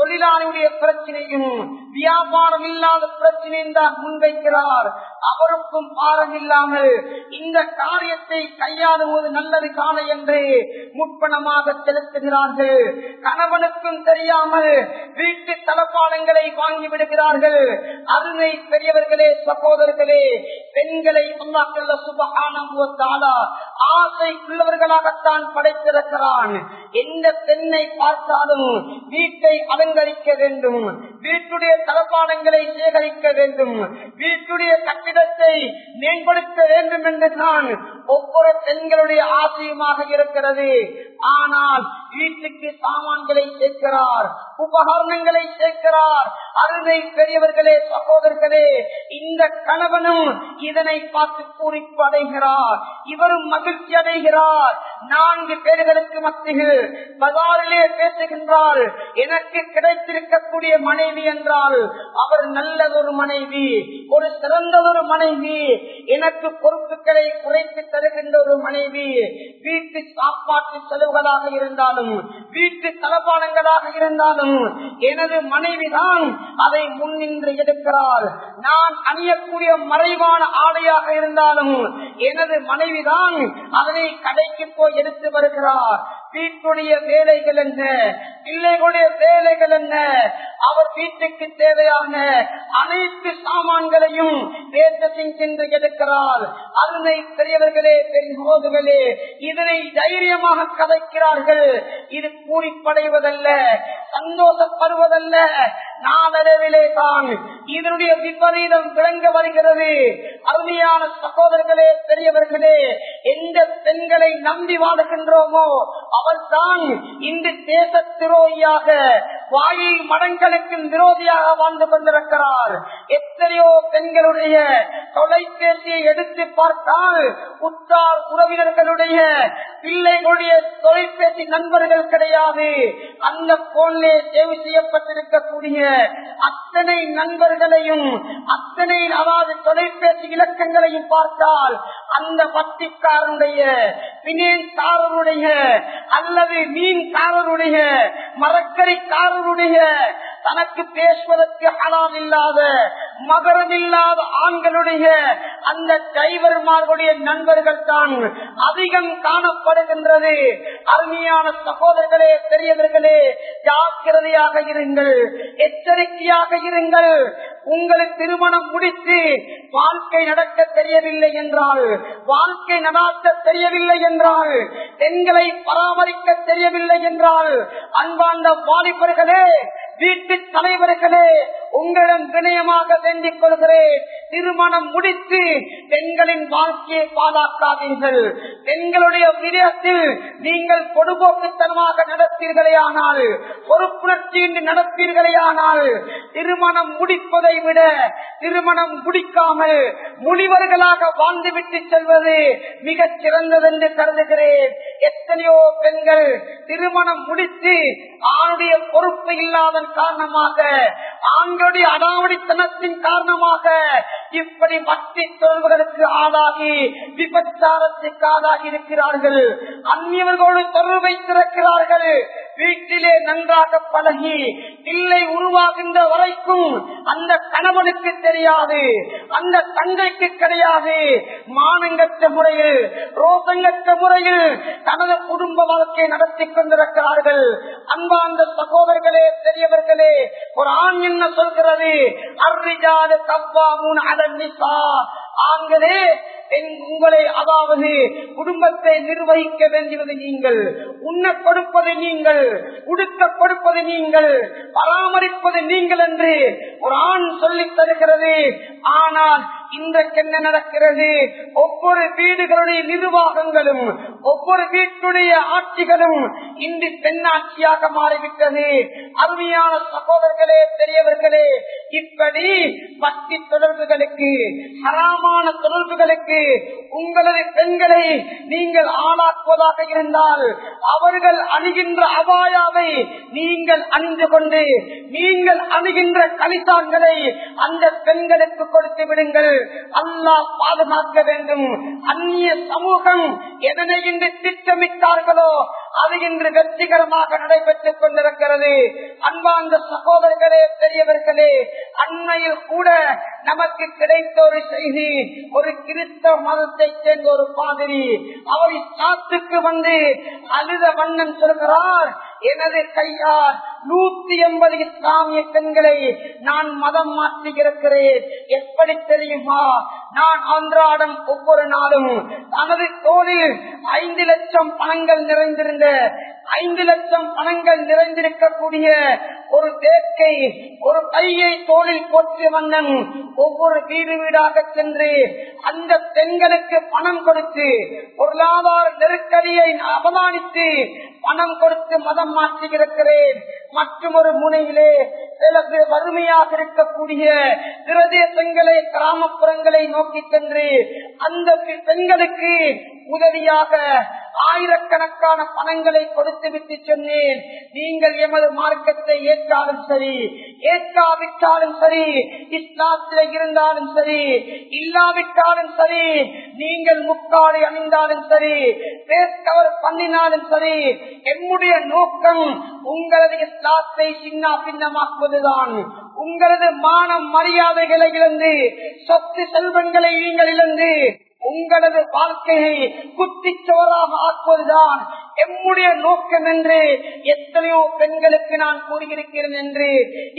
தொழிலாளியுடைய பிரச்சனையும் வியாபாரம் இல்லாத பிரச்சனையும் தான் முன்வைக்கிறார். அவருக்கும் பாரம் இல்லாமல் இந்த காரியத்தை கையாளுவது நல்லது காண என்று முற்பணமாக செலுத்துகிறார்கள். கணவனுக்கும் தெரியாமல் வீட்டு தளபாடங்களை வாங்கி விடுகிறார்கள். அருமை பெரியவர்களே சகோதரர்களே பெண்களை சொன்னாக்கல்ல சுபகான ஆசை உள்ளவர்களாகத்தான் படைத்திருக்கிறான். எந்த பெண்ணை பார்த்தாலும் வீட்டை அலங்கரிக்க வேண்டும். வீட்டுடைய தளபாடங்களை சேகரிக்க வேண்டும். வீட்டுடைய கட்டிடத்தை மேம்படுத்த வேண்டும் என்று தான் ஒவ்வொரு பெண்களுடைய ஆசையுமாக இருக்கிறது. ஆனால் வீட்டுக்கு சாமான்களை சேர்க்கிறார். உபகரணங்களை சேர்க்கிறார். அருமை பெரியவர்களே சகோதரர்களே இந்த கணவனும் இதனை பார்த்து பூரிப்பு அடைகிறார். இவரும் மகிழ்ச்சி அடைகிறார். நான்கு பேர்களுக்கு மத்தியில் பதாரிலே பேசுகின்றார். எனக்கு கிடைத்திருக்கக்கூடிய மனைவி என்றால் அவர் நல்லதொரு மனைவி ஒரு சிறந்ததொரு மனைவி எனக்கு பொறுப்புகளை குறைத்து தருகின்ற ஒரு மனைவி வீட்டு சாப்பாட்டு செலவுகளாக இருந்தாலும் வீட்டு தளபாடங்களாக இருந்தாலும் எனது மனைவிதான் அதை முன்னின்று எடுக்கிறார் நான் அணியக்கூடிய மறைவான ஆடையாக இருந்தாலும் எனது மனைவிதான் அதனை கடைக்கு போய் எடுத்து வருகிறார். வீட்டுடைய வேலைகள் என்ன? பிள்ளைகளுடைய வேலைகள் என்ன? அவர் வீட்டுக்கு தேவையான அனைத்து சாமான்களையும் சென்று எடுக்கிறார். அருமை பெரியவர்களே பெரும்போதுகளே இதனை தைரியமாக கதைக்கிறார்கள். இது கூறிப்படைவதல்ல சந்தோஷப்படுவதல்ல நாளளவிலே தான் இதனுடைய விபரீதம் விளங்க வருகிறது. அருமையான சகோதரர்களே பெரியவர்களே எந்த பெண்களை நம்பி வாழுகின்றோமோ அவர்தான் இந்த தேச துரோகியாக வாயை மடங்களுக்கு விரோதியாக வாழ்ந்து கொண்டிருக்கிறார். எத்தனையோ பெண்களுடைய தொலைபேசியை எடுத்து பார்த்தால் உற்றார் உறவினர்களுடைய பிள்ளைகளுடைய தொலைபேசி நண்பர்கள் கிடையாது. அந்த போன்லே தேர்வு செய்யப்பட்டிருக்கக்கூடிய அத்தனை நண்பர்களையும் அத்தனை அதாவது தொலைபேசி இலக்கங்களையும் பார்த்தால் அந்த வட்டிக்காரனுடைய பினேன்காரருடைய அல்லது மீன்காரருடைய மரக்கறிக்காரருடைய தனக்கு பேசுவதற்கு ஹலால் இல்லாத மகரம் இல்லாத ஆண்களுடைய அந்த டைவர்மார்களுடைய நண்பர்கள் தான் அதிகம் காணப்படுகின்றது. அருமையான சகோதரர்களே பெரியவர்களே ஜாக்கிரதையாக இருங்கள் எச்சரிக்கையாக இருங்கள். உங்களுக்கு திருமணம் முடித்து வாழ்க்கை நடக்க தெரியவில்லை என்றால் வாழ்க்கை நடாத்த தெரியவில்லை என்றால் பெண்களை பராமரிக்க தெரியவில்லை என்றால் அன்பார்ந்த வாலிபர்களே வீட்டு தலைவர்களே உங்களிடம் வினயமாக வேண்டிக் கொள்கிறேன். திருமணம் முடித்து பெண்களின் வாழ்க்கையை பாதாக்காதீர்கள் பெண்களுடைய விடயத்தில் நீங்கள் கொடுபோக்குத்தனமாக நடத்தீர்களே ஆனால் பொறுப்புணர்ச்சியின்றி நடத்தீர்களே ஆனால் திருமணம் முடிப்பதை விட திருமணம் முடிக்காமல் முனிவர்களாக வாழ்ந்துவிட்டு செல்வது மிகச் சிறந்தது என்று கருதுகிறேன். எத்தனையோ பெண்கள் திருமணம் முடித்து ஆணுடைய பொறுப்பு இல்லாத காரணமாக ஆண்களுடைய அடாவடித்தனத்தின் காரணமாக இப்படி பக்தி தொடர்புகளுக்கு ஆளாகி விபச்சாரத்துக்கு ஆளாகி இருக்கிறார்கள் அந்நியவர்களோடு தொடர்பு வைத்திருக்கிறார்கள் வீட்டிலே நன்றாக பழகி பிள்ளை உருவாகின்ற வரைக்கும் அந்த கணவனுக்கு தெரியாது அந்த தங்கைக்கு கிடையாது. மானங்கற்ற முறையில் ரோசங்கற்ற முறையில் தனது குடும்ப வாழ்க்கையை நடத்தி கொண்டிருக்கிறார்கள். அன்பார்ந்த சகோதரர்களே பெரியவர்களே ஒரு ஆண் என்ன சொல்கிறது? அர்ரிஜாடு கவ்வா மூணு அதன்னிசா ஆண்களே உங்களை அதாவது குடும்பத்தை நிர்வகிக்க வேண்டியது நீங்கள். உண்ண கொடுப்பது நீங்கள். உடுக்க கொடுப்பது நீங்கள். பராமரிப்பது நீங்கள் என்று ஒரு ஆண் சொல்லித் தருகிறது. ஆனால் இன்றைக்கு என்ன நடக்கிறது? ஒவ்வொரு வீடுகளுடைய நிர்வாகங்களும் ஒவ்வொரு வீட்டுடைய ஆட்சிகளும் இன்று பெண்ணாட்சியாக மாறிவிட்டது. அருமையான சகோதரர்களே பெரியவர்களே இப்படி பக்தி தொடர்புகளுக்கு ஹராமான தொடர்புகளுக்கு உங்களது பெண்களை நீங்கள் ஆளாக்குவதாக இருந்தால் அவர்கள் அணுகின்ற அபாயாவை நீங்கள் அணிந்து கொண்டு நீங்கள் அணுகின்ற கலிசான்களை அந்த பெண்களுக்கு கொடுத்து விடுங்கள். அல்லாஹ் பாதுகாக்க வேண்டும். அந்நிய சமூகம் எதனை இன்று திட்டமிட்டார்களோ அது இன்று வெற்றிகரமாக நடைபெற்றுக் கொண்டிருக்கிறது. அன்பார்ந்த சகோதரர்களே பெரியவர்களே அண்மையில் கூட நமக்கு கிடைத்த ஒரு செய்தி ஒரு கிறிஸ்தவ மதத்தை சேர்ந்த ஒரு பாதிரி. அவர் சாத்துக்கு வந்து அழுத வண்ணம் சொல்கிறார். எனது கையால் நூத்தி எண்பது இஸ்லாமிய பெண்களை நான் மதம் மாற்றியிருக்கிறேன். எப்படி தெரியுமா? நான் அன்றாடம் ஒவ்வொரு நாளும் தனது தோளில் ஐந்து லட்சம் பணங்கள் நிறைந்திருந்த ஐந்து லட்சம் பணங்கள் நிறைந்திருக்கக்கூடிய ஒரு தேக்கை ஒரு கையை தோளில் போற்றிய மன்னன் ஒவ்வொரு வீடு வீடாக சென்று அந்த பெண்களுக்கு பணம் கொடுத்து பொருளாதார நெருக்கடியை அவமானித்து பணம் கொடுத்து மதம் மாற்றி இருக்கிறேன் மற்றும் ஒரு முனையிலே சில வறுமையாக இருக்கக்கூடிய பிரதேசங்களை கிராமப்புறங்களை நோக்கி சென்று அந்த பெண்களுக்கு உதவியாக ஆயிரக்கணக்கான பணங்களை கொடுத்து விட்டு சொன்னேன். நீங்கள் எமது மார்க்கத்தை ஏற்றாலும் சரி ஏற்காவிட்டாலும் சரி இஸ்லாத்தில இருந்தாலும் சரி இல்லாவிட்டாலும் சரி நீங்கள் முக்காடு அணிந்தாலும் சரி பேஸ்கவர் பண்ணினாலும் சரி எம்முடைய நோக்கம் உங்களது இஸ்லாத்தை சின்ன பின்னமாக்குவதுதான். உங்களது மானம் மரியாதைகளை இழந்து சொத்து செல்வங்களை நீங்கள் இழந்து உங்களது வாழ்க்கையை குத்திச்சோராக ஆக்குவதுதான் எம்முடைய நோக்கம் என்று எத்தனையோ பெண்களுக்கு நான் கூறியிருக்கிறேன் என்று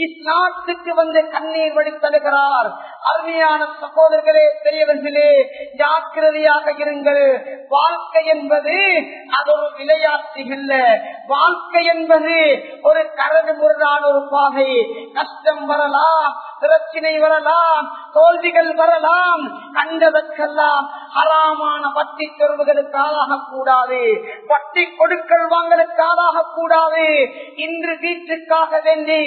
இஸ்லாத்துக்கு வந்து கண்ணீர் வடித்தழுகிறார். அருமையான சகோதரர்களே பெரியவர்களே ஜாக்கிரதையாக இருங்கள். வாழ்க்கை என்பது அது ஒரு விளையாட்டு இல்ல வாழ்க்கை என்பது ஒரு கரடு முரடான ஒரு பாதை. கஷ்டம் வரலாம் பிரச்சனை வரலாம் தோல்விகள் வரலாம் கண்டதற்கெல்லாம் ஹராமான பட்டி தொடர்புகளுக்கு கூடாது பட்டி கொடுக்கல் வாங்கலுக்கு கூடாது இன்று வீட்டுக்காக வேண்டி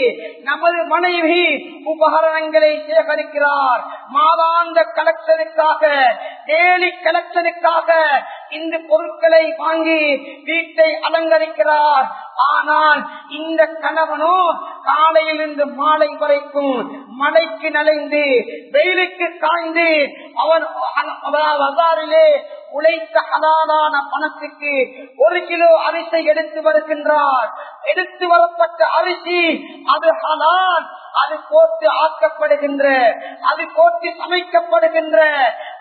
நமது மனைவி உபகரணங்களை சேகரிக்கிறார். மாதாந்த கலெக்ஷனுக்காக டெய்லி கலெக்ஷனுக்காக இந்த பொருட்களை வாங்கி வீட்டை அலங்கரிக்கிறார். ஆனால் இந்த கணவனோ காலையிலிருந்து மாலை வரைக்கும் மலைக்கு நனைந்து வெயிலுக்கு காய்ந்து அவன் அதாரிலே உழைத்த ஹலாலான பணத்துக்கு ஒரு கிலோ அரிசை எடுத்து வருகின்றார். எடுத்து வரப்பட்ட அரிசி அது ஹலால். அது கோத்து ஆக்கப்படுகின்ற அது கோத்து சமைக்கப்படுகின்ற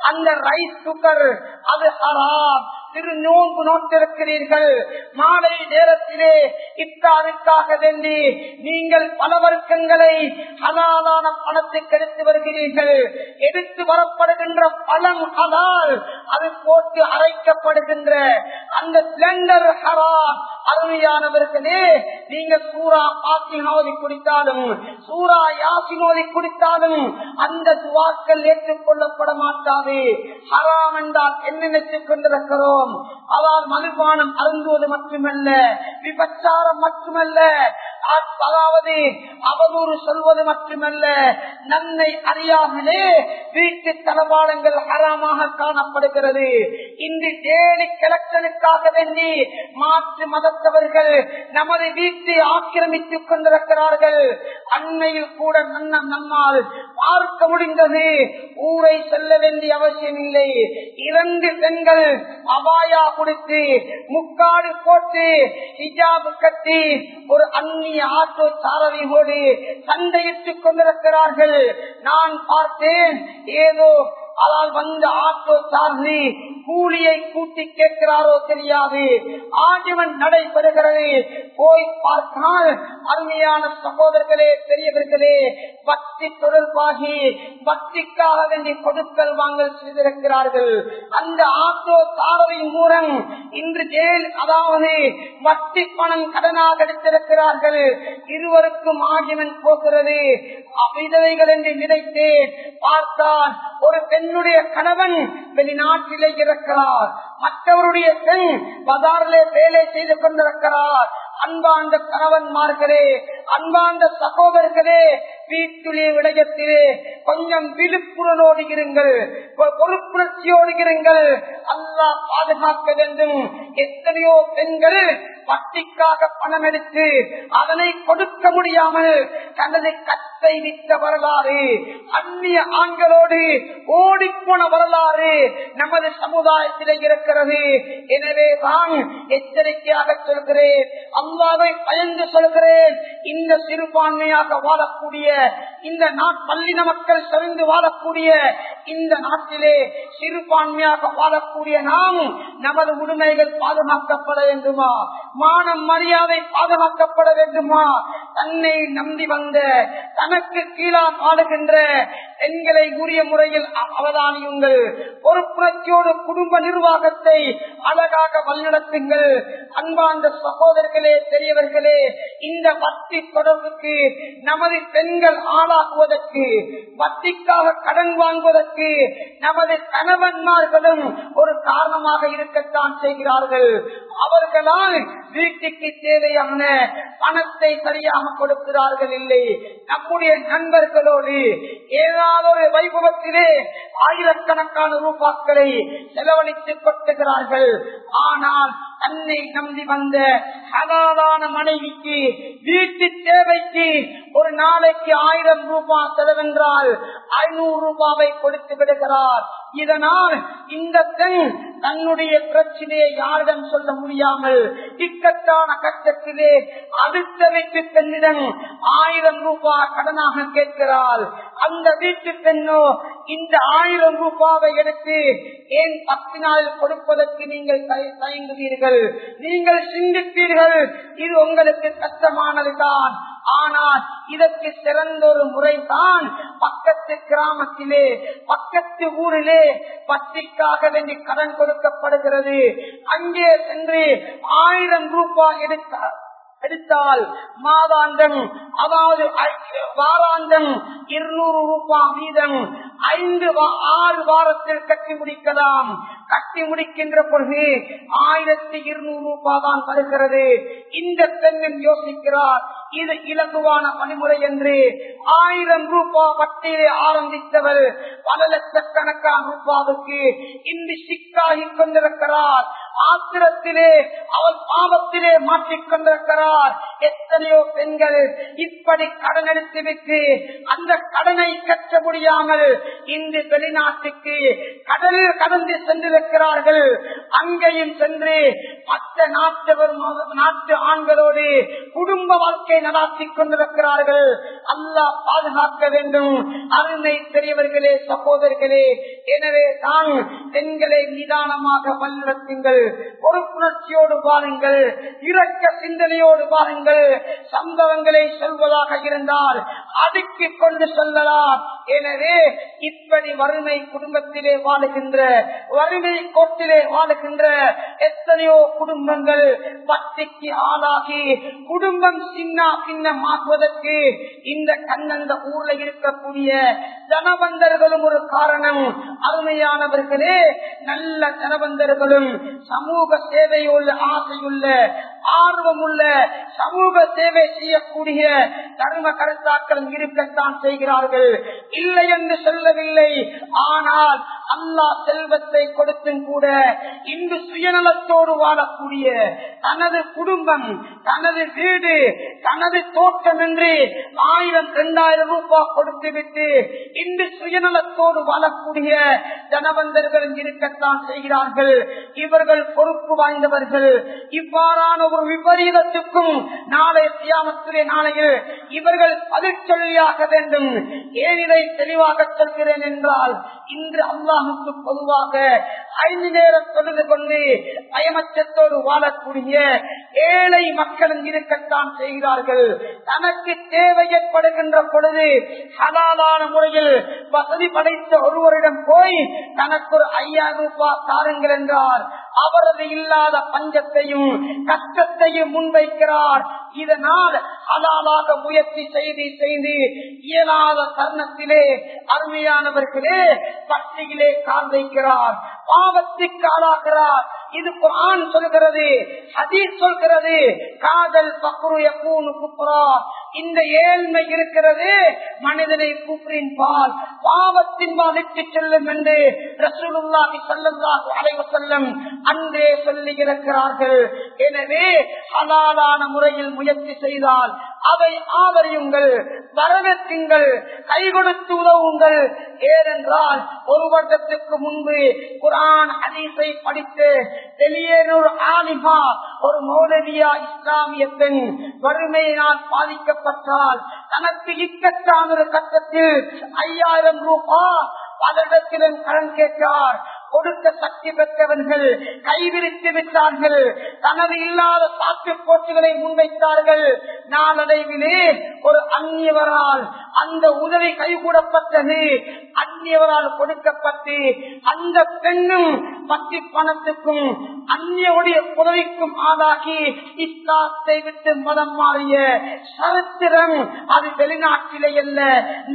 அந்த ரைஸ் குக்கர் அது ஹராம். திரு நோன்பு நோட்டிருக்கிறீர்கள் மாலை நேரத்திலே இத்தாவிற்காக வேண்டி நீங்கள் பல வர்க்கங்களை ஹலாலான பணத்தை கெடுத்து வருகிறீர்கள். எடுத்து வரப்படுகின்ற பணம் ஹலால் அது போட்டு அரைக்கப்படுகின்ற அந்த சிலண்டர் ஹராம். அருமையானவர்களே நீங்க சூறா பாத்தினோதி குடித்தாலும் சூறா யாசினோதி குடித்தாலும் அந்த துவாக்கள் ஏற்றுக்கொள்ளப்பட மாட்டாது. ஹராம் என்றால் என்ன நினைத்துக் கொண்டிருக்கிறோம்? அதால் மதுபானம் அருந்துவது மட்டுமல்ல விபச்சாரம் மட்டுமல்ல அதாவது அவதூறு சொல்வது மட்டுமல்ல நன்மை அறியாமலே வீட்டு தளபாடங்கள் அறமாக காணப்படுகிறது. இன்று டேலி கிழக்கனுக்காக வேண்டி மாற்று மதத்தவர்கள் நமது வீட்டை ஆக்கிரமித்துக் கொண்டிருக்கிறார்கள். அண்மையில் கூட நன்ன நம்மால் பார்க்க முடிந்தது. ஊரை செல்ல வேண்டிய அவசியம் இல்லை. இரண்டு பெண்கள் அபாயா கொடுத்து முக்காடு போட்டு ஹிஜாபு கட்டி ஒரு அந்நிய ஆட்டோ சாரதியோடு சண்டையிட்டுக் கொண்டிருக்கிறார்கள். நான் பார்த்தேன் ஏதோ அதால் வந்த ஆட்டோ சார்ந்து கூலியை கூட்டி கேட்கிறாரோ தெரியாது. ஆஜீவன் நடைபெறுகிறது. போய் பார்த்தால் அருமையான சகோதரர்களே பெரியவர்களே பக்தி தொடர்பாகி பக்திக்காக வேண்டி கொடுக்கல் வாங்கல் செய்திருக்கிறார்கள். அந்த ஆட்டோ சாரதின் மூலம் இன்று ஜெயில் அதாவது வட்டி பணம் கடனாக எடுத்திருக்கிறார்கள். இருவருக்கும் ஆஜீவன் போகிறது. விதவைகள் என்று நினைத்து பார்த்தால் ஒரு பெண் பெண்ணுடைய கணவன் வெளிநாட்டிலே இருக்கிறார். மற்றவருடைய பெண் பதாரிலே வேலை செய்து கொண்டிருக்கிறார். அன்பாந்த கணவன்மார்களே அன்பாண்ட சகோதரர்களே வீட்டிலே விடயத்திலே கொஞ்சம் விழுப்புணர்வோடு இருங்கள் பொறுப்புணர்ச்சியோடு இருங்கள். அல்லா பாதுகாக்க வேண்டும். எத்தனையோ பெண்கள் பட்டிக்காக பணம் எடுத்து அதனை கொடுக்க முடியாமல் தனது கத்தை விட்ட வரலாறு அந்நிய ஆண்களோடு ஓடிப்போன வரலாறு நமது சமுதாயத்திலே இருக்கிறது. எனவே தான் எச்சரிக்கையாக சொல்கிறேன் அல்லாவை பயந்து சொல்கிறேன். இந்த சிறுபான்மையாக வாழக்கூடிய இந்த பள்ளின மக்கள் சரிந்து வாழக்கூடிய இந்த நாட்டிலே சிறுபான்மையாக வாழக்கூடிய நாம் நமது உரிமைகள் பாதுகாக்கப்பட வேண்டுமா? மானம் மரியாதை பாதுகாக்கப்பட வேண்டுமா? தன்னை நம்பி வந்த தனக்கு கீழா பாடுகின்ற பெண்களை உரிய முறையில் அவதானியுங்கள். பொறுப்புணர்ச்சியோடு குடும்ப நிர்வாகத்தை அழகாக வழிநடத்துங்கள். அன்பார்ந்த சகோதரர்களே பெரியவர்களே இந்த வட்டி தொடர்புக்கு நமது பெண்கள் ஆளாகுவதற்கு வட்டிக்காக கடன் வாங்குவதற்கு நமது கணவன்மார்களும் ஒரு காரணமாக இருக்கத்தான் செய்கிறார்கள். அவர்களால் வீட்டுக்கு தேவையான பணத்தை சரியாக கொடுக்கிறார்கள் இல்லை. நம்முடைய நண்பர்களோடு ஏதாவது ஒரு வைபவத்திலே ஆயிரக்கணக்கான ரூபாக்களை செலவழித்து கொட்டுகிறார்கள். ஆனால் தன்னை நம்பி வந்த ஹலாலான மனைவிக்கு வீட்டு தேவைக்கு ஒரு நாளைக்கு ஆயிரம் ரூபாய் செலவென்றால் ஐநூறு ரூபாவை கொடுத்து விடுகிறார். இதனால் இந்த பெண் தன்னுடைய பிரச்சனையை யாரிடம் சொல்ல முடியாமல் இக்கட்டான கட்டத்திலே அடுத்த வீட்டு பெண்ணிடம் ஆயிரம் ரூபாய் கடனாக கேட்கிறாள். அந்த வீட்டு பெண்ணோ இந்த ஆயிரம் ரூபாவை எடுத்து ஏன் பத்து நாள் கொடுப்பதற்கு நீங்கள் தயங்குவீர்கள்? நீங்கள் சிந்திப்பீர்கள். இது உங்களுக்கு கஷ்டமானதுதான். ஆனால் இதற்கு சிறந்த ஒரு முறைதான் பக்கத்து கிராமத்திலே பக்கத்து ஊரிலே பத்திக்காக வேண்டி கடன் கொடுக்கப்படுகிறது. அங்கே சென்று ஆயிரம் ரூபாய் எடுத்தார் எடுத்தால் மாதாந்தம் அதாவது வாராந்தம் இருநூறு ரூபாய் வீதம் ஐந்து வா- ஆறு வாரத்தில் கட்டி முடிக்கலாம். கட்டி முடிக்கின்ற பொழுது ஆயிரத்தி இருநூறு ரூபாய் தான் தருகிறது. இந்த பெண்ணின் யோசிக்கிறார் இது இலகுவான வழிமுறை என்று. ஆயிரம் ரூபாய் வட்டியிலே ஆரம்பித்தவர் பல லட்சக்கணக்கான ரூபாவுக்கு இன்று சிக்காகி கொண்டிருக்கிறார். ஆத்திரத்திலே அவள் பாவத்திலே மாற்றிக் கொண்டிருக்கிறார். எத்தனையோ பெண்கள் இப்படி கடன் எடுத்துவிட்டு அந்த கடனை கற்ற முடியாமல் இன்று வெளிநாட்டுக்கு கடலில் கடந்து சென்றிருக்கிறார்கள். அங்கேயும் சென்று மற்ற நாட்டவர் நாட்டு ஆண்களோடு குடும்ப வாழ்க்கை நடாத்தி கொண்டிருக்கிறார்கள். அல்லாஹ் பாதுகாக்க வேண்டும். அருமை பெரியவர்களே சகோதரர்களே எனவே தான் பெண்களை நிதானமாக வல்லுறத்துங்கள் பொறுப்புணர்ச்சியோடு பாருங்கள் இரக்க சிந்தனையோடு பாருங்கள் சம்பவங்களை சொல்வதாக இருந்தால் அடுக்கிக் கொண்டு சொல்லலாம். எனவே இப்படி வறுமை குடும்பத்திலே வாழுகின்ற வறுமை கோட்டிலே வாழுகின்ற எத்தனையோ குடும்பங்கள் பட்டிக்கு ஆளாகி குடும்பம் சின்ன பின்னமாக்குவதற்கு இந்த கண்ணந்த ஊர்ல இருக்கக்கூடிய ஜனபந்தர்களும் ஒரு காரணம். அருமையானவர்களே நல்ல ஜனபந்தர்களும் சமூக சேவையுள்ள ஆசையுள்ள ஆர்வமுள்ள சமூக சேவை செய்யக்கூடிய தர்ம கருத்தாக்கள் இருக்கத்தான் செய்கிறார்கள். இல்லை என்று சொல்லவில்லை. ஆனால் அல்லாஹ் செல்வத்தை கொடுத்தும் கூட இன்று சுயநலத்தோடு வாழக்கூடிய தனது குடும்பம் தனது வீடு தனது தோட்டம் என்று ஆயிரம் இரண்டாயிரம் ரூபாய் கொடுத்துவிட்டு இன்று சுயநலத்தோடு வாழக்கூடிய ஜனவந்தர்கள் இருக்கத்தான் செய்கிறார்கள். இவர்கள் பொறுப்பு வாய்ந்தவர்கள். இவ்வாறான ஒரு விபரீதத்துக்கும் நாளை தியாமத்திலே நாளையில் இவர்கள் பதிச்சொல்லியாக வேண்டும். ஏன் தெளிவாக சொல்கிறேன் என்றால் இன்று அல்லாஹுக்கு பொதுவாக ஐந்து நேரம் தொழுது கொண்டு பயமச்சத்தோடு வாழக்கூடிய ஏழை மக்களும் இருக்கத்தான் செய்கிறார்கள். தனக்கு தேவை ஏற்படுகின்ற பொழுது சதாதான முறையில் வசதி படைத்த ஒருவரிடம் போய் தனக்கு ஒரு ஐயாயிரம் ரூபாய் தாருங்கள் என்றார் அவரது இல்லாத பஞ்சத்தையும் கஷ்ட கஷ்டத்தையும் முன்வைக்கிறார். இதனால் ஹலாலாக முயற்சி செய்து செய்து இயலாத தருணத்திலே அருமையானவர்களே பட்டியிலே கால் வைக்கிறார். பாவத்துக்கு ஆளாகிறார். இது குரான் சொல்கிறது ஹதீஸ் சொல்கிறது காதல் பக்ரு யகூனு குப்ரா. இந்த ஏழ்மை இருக்கிறது மனிதனை கூப்பிரின் பால். பாவத்தின் பாதித்து செல்லும் என்று ரசூலுல்லாஹி ஸல்லல்லாஹு அலைஹி செல்லும் அன்றே சொல்லி இருக்கிறார்கள் எனவே ஹலாலான முறையில் முயற்சி செய்தால் அதை ஆதரியுங்கள் வரவேற்றுங்கள் கை கொடுத்து உதவுங்கள். ஏனென்றால் ஒரு வருடத்துக்கு முன்பு குரான் அனீசை படித்து வெளியேறூர் ஆலிமா ஒரு மௌலவியா இஸ்லாமிய பெண் வறுமையினால் பாதிக்கப்பட்டால் தனக்கு இக்கட்டான ஒரு கட்டத்தில் ஐயாயிரம் ரூபாய் பலரிடத்திலும் கடன் கேட்டார். கொடுக்க சக்தி பெற்றவர்கள் கைவிரித்து விட்டார்கள். தனது இல்லாத சாக்கு போட்டுகளை முன்வைத்தார்கள். நாளடைவிலே ஒரு அந்நியவரால் அந்த உதவி கைகூடப்பட்டது. அந்நியவரால் கொடுக்கப்பட்டு அந்த பெண்ணும் பத்தி பணத்துக்கும் அந்நியுடைய உதவிக்கும் ஆளாகி இஸ்லாத்தை விட்டு மதம் மாறிய சரித்திரம் அது வெளிநாட்டிலே அல்ல.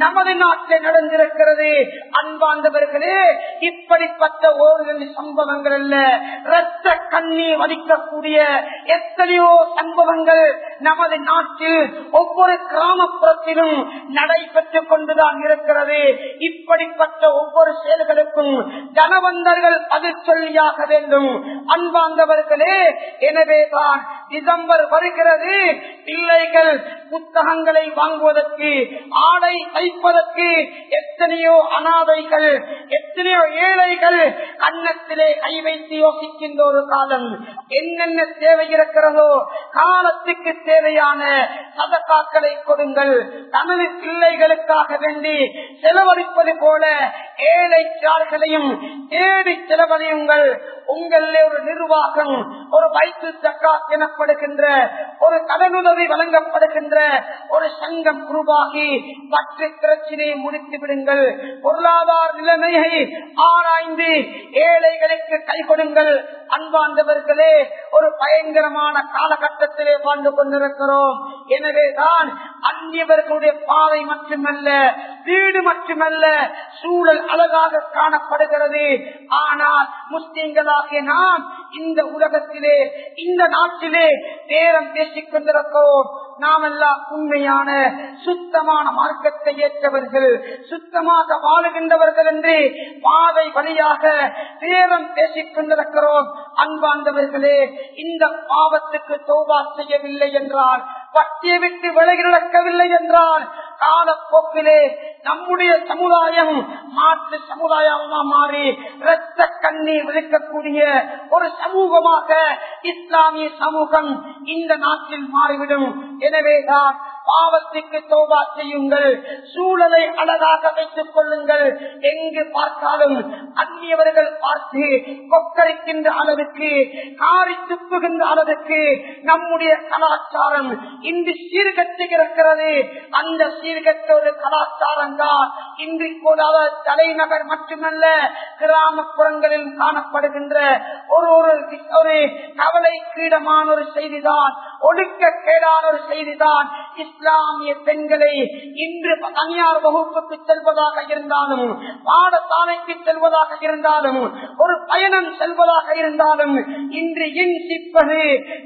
நமது நாட்டில் நடந்திருக்கிறது. அன்பாந்தவர்களே இப்படிப்பட்ட ஓரிரு சம்பவங்கள் அல்ல. இரத்த கண்ணீர் வலிக்கக்கூடிய எத்தனையோ சம்பவங்கள் நமது நாட்டில் ஒவ்வொரு கிராமப்புறத்திலும் நடைபெற்றுக் கொண்டுதான் இருக்கிறது. இப்படிப்பட்ட ஒவ்வொரு செயல்களுக்கும் ஜனவந்தர்கள் பதில் சொல்லியாக வேண்டும். அன்பாந்தவர்களே எனவேதான் டிசம்பர் வருகிறது. பிள்ளைகள் புத்தகங்களை வாங்குவதற்கு ஆடை தைப்பதற்கு எத்தனையோ அனாதைகள் எத்தனையோ ஏழைகள் கன்னத்திலே கை வைத்து யோசிக்கின்ற ஒரு காலம் என்னென்ன தேவை இருக்கிறதோ காலத்துக்கு தேவையான சதக்காக்களை கொடுங்கள். தனது பிள்ளைகளுக்காக வேண்டி செலவழிப்பது போல ஏழை சார்களையும் தேடி செலவழியுங்கள். உங்களிலே ஒரு நிர்வாகம் ஒரு வயிற்று சக்கா எனப்படுகின்ற ஒரு கடனுதவி வழங்கப்படுகின்ற ஒரு சங்கம் உருவாகி பற்று பிரச்சினையை முடித்து விடுங்கள் பொருளாதார நிலைமையை ஆராய்ந்து ஏழைகளுக்கு கை கொடுங்கள். அன்பாண்டவர்களே ஒரு பயங்கரமான காலகட்டத்திலே வாழ்ந்து கொண்டிருக்கிறோம். எனவேதான் அந்நியவர்களுடைய பாதை மட்டுமல்ல வீடு மட்டுமல்ல சூழல் அழகாக காணப்படுகிறது. ஆனால் முஸ்லிம்களாகிய நாம் இந்த உலகத்திலே இந்த நாட்டிலே பேரம் பேசிக் கொண்டிருக்கிறோம். நாம் எல்லாம் உண்மையான சுத்தமான மார்க்கத்தை ஏற்றவர்கள் சுத்தமாக வாழுகின்றவர்கள் என்று பாதை வழியாக பேரம் பேசிக் கொண்டிருக்கிறோம். அன்பாண்டவர்களே இந்த பாவத்துக்கு தோபா செய்யவில்லை என்றால் பட்டியை விட்டு விலகிடக்கவில்லை என்றால் காலப்போக்கிலே நம்முடைய சமுதாயம் மாற்று சமுதாயமா மாறி இரத்த கண்ணீர் விழிக்கக்கூடிய ஒரு சமூகமாக இஸ்லாமிய சமூகம் இந்த நாட்டில் மாறிவிடும். எனவேதான் பாவத்துக்கு தோபா செய்யுங்கள் சூழலை அழகாக வைத்துக் கொள்ளுங்கள். எங்கு பார்த்தாலும் அந்நியவர்கள் பார்த்து கொக்கரிக்கின்ற அளவுக்கு காரி துப்புகின்ற அளவுக்கு நம்முடைய கலாச்சாரம் இன்று சீர்கட்டு இருக்கிறது அந்த சீர்கட்டோடு கலாச்சாரம் தான் இன்று கூட தலைநகர் மட்டுமல்ல கிராமப்புறங்களில் காணப்படுகின்ற ஒரு ஒரு கவலை கீடமான ஒரு செய்திதான் ஒடுக்க கேடான ஒரு செய்திதான். இஸ்லாமிய பெண்களை இன்று தனியார் வகுப்புக்கு செல்வதாக இருந்தாலும் பாடசாலைக்கு செல்வதாக இருந்தாலும் ஒரு பயணம் செல்வதாக இருந்தாலும் இன்று இன்சிப்பது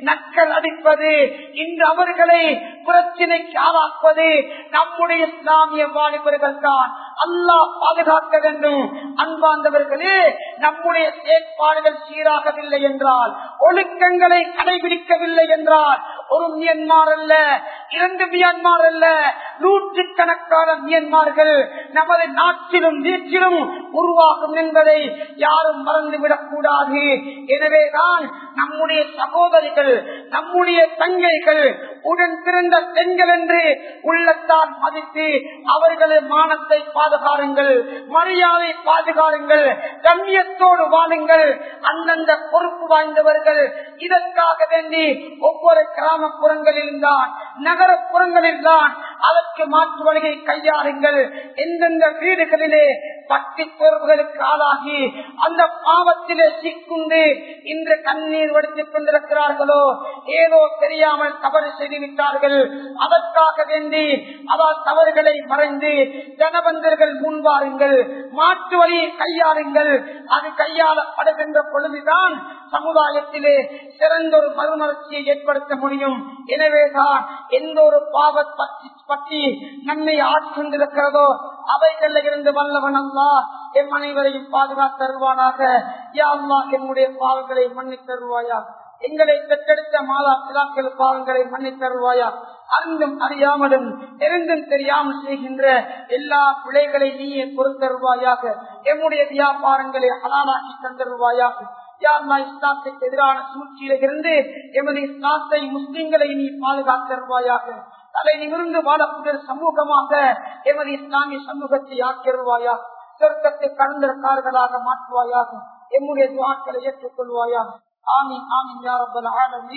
நக்கல் அடிப்பது இன்று அவர்களை பிரச்சினைக்கு ஆளாக்குவது நம்முடைய இஸ்லாமிய வாலிபர் வாலிபர்கள் தான் அல்லாஹ் பாதுகாக்க வேண்டும். அன்பாந்தவர்களே நம்முடைய செயற்பாடுகள் சீராகவில்லை என்றால் ஒழுக்கங்களை கடைபிடிக்கவில்லை என்றால் ஒரு மியன்மார் அல்ல இரண்டு மியன்மார் அல்ல நூற்றுக்கணக்கான மியன்மார்கள் நமது நாட்டிலும் வீட்டிலும் உருவாகும் என்பதை யாரும் மறந்துவிடக் கூடாது. எனவேதான் நம்முடைய சகோதரிகள் நம்முடைய தங்கைகள் உடன் பிறந்த பெண்கள் என்று உள்ளத்தால் மதித்து அவர்களது மானத்தை பாதுகாருங்கள் மரியாதை பாதுகாருங்கள் கண்ணியத்தோடு வாழுங்கள். அந்தந்த பொறுப்பு வாய்ந்தவர்கள் இதற்காக வேண்டி ஒவ்வொரு கிராமப்புறங்களில் தான் நகரப்புறங்களில் தான் அதற்கு மாற்று வழியை கையாளுங்கள். எந்தெந்த வீடுகளிலே பட்டி பொறுப்புகளுக்கு ஆளாகி அந்த பாவத்திலே சிக்குண்டு இன்று கண்ணீர் வடித்துக் கொண்டிருக்கிறார்களோ ஏதோ தெரியாமல் தவறு செய்து விட்டார்கள் அதற்காக வேண்டி அவர் தவறுகளை மறைந்து ஜனபந்தர்கள் முன்வாருங்கள் மாற்று வழியை கையாளுங்கள். அது கையாளப்படுகின்ற பொழுதுதான் சமுதாயத்திலே சிறந்த ஒரு மறுமலர்ச்சியை ஏற்படுத்த முடியும். எனவேதான் எந்த ஒரு பாவ பற்றி நன்மை ஆட்கொண்டிருக்கிறதோ அவைகள்ல இருந்து வல்லவன் அல்லா என் அனைவரையும் பாதுகாத்து தருவானாக. யா அல்லா என்னுடைய பாவங்களை மன்னித் தருவாயா? எங்களை பெற்றெடுத்த மாதா பிதாக்கள் பாவங்களை மன்னித் தருவாயா? அறிந்தும் அறியாமலும் இருந்தும் தெரியாமல் செய்கின்ற எல்லா பிழைகளை நீயே பொறுத்தருவாயாக எம்முடைய வியாபாரங்களை அலாலாக்கி தந்தருவாயாக. யாருமா இஸ்லாத்துக்கு எதிரான சூழ்ச்சியில இருந்து எமது இஸ்லாத்தை முஸ்லிம்களை நீ பாதுகாத்தருவாயாக தலை நிமிர்ந்து வாழக்கூடிய சமூகமாக எமது இஸ்லாமிய சமூகத்தை ஆக்கிடுவாயா சொர்க்கத்தை கலந்திருக்கார்களாக மாற்றுவாயாக எம்முடைய துவாக்களை ஏற்றுக்கொள்வாயாக. ஆமீன் ஆமீன் யாரப்பல் ஆலமி